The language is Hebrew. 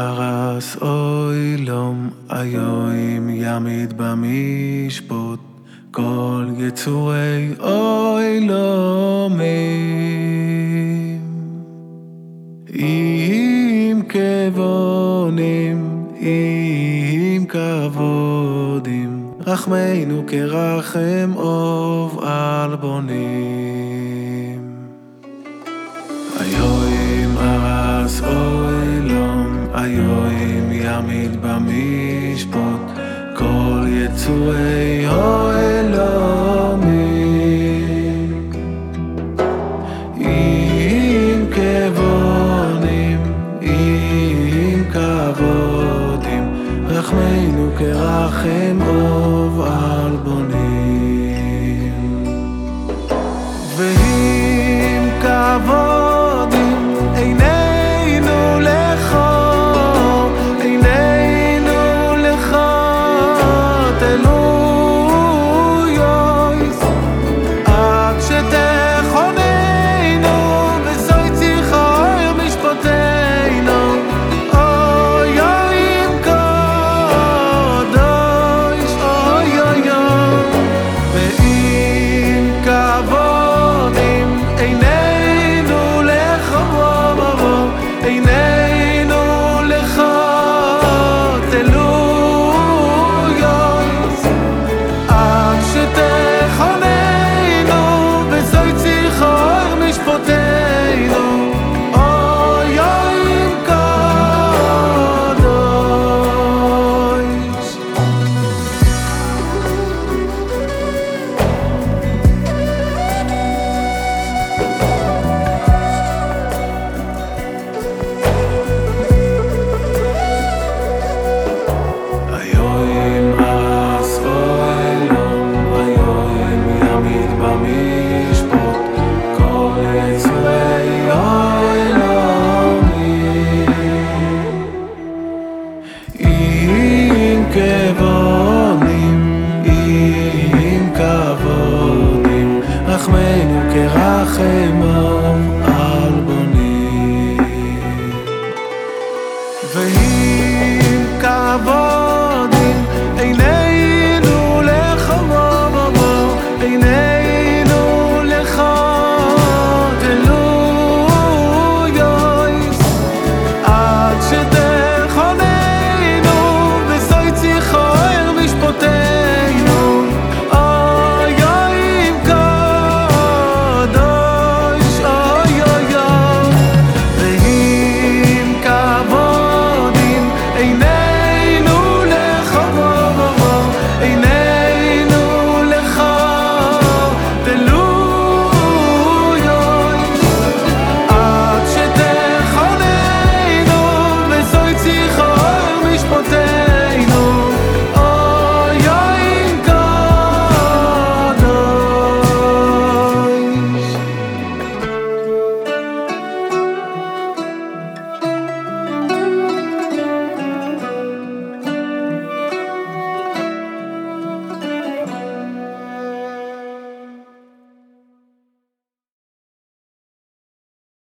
ארס אוילום איום ימיד במשפוט כל יצורי אוילומים עם כבונים עם כבודים רחמנו כרחם אוב על בונים. איום ארס אוילום איום ימיד במשפוט כל יצורי אוילומים עם כבונים עם כבודים רחמנו כרחם אוב על בונים. ועם כבודים רחמנו כרחמם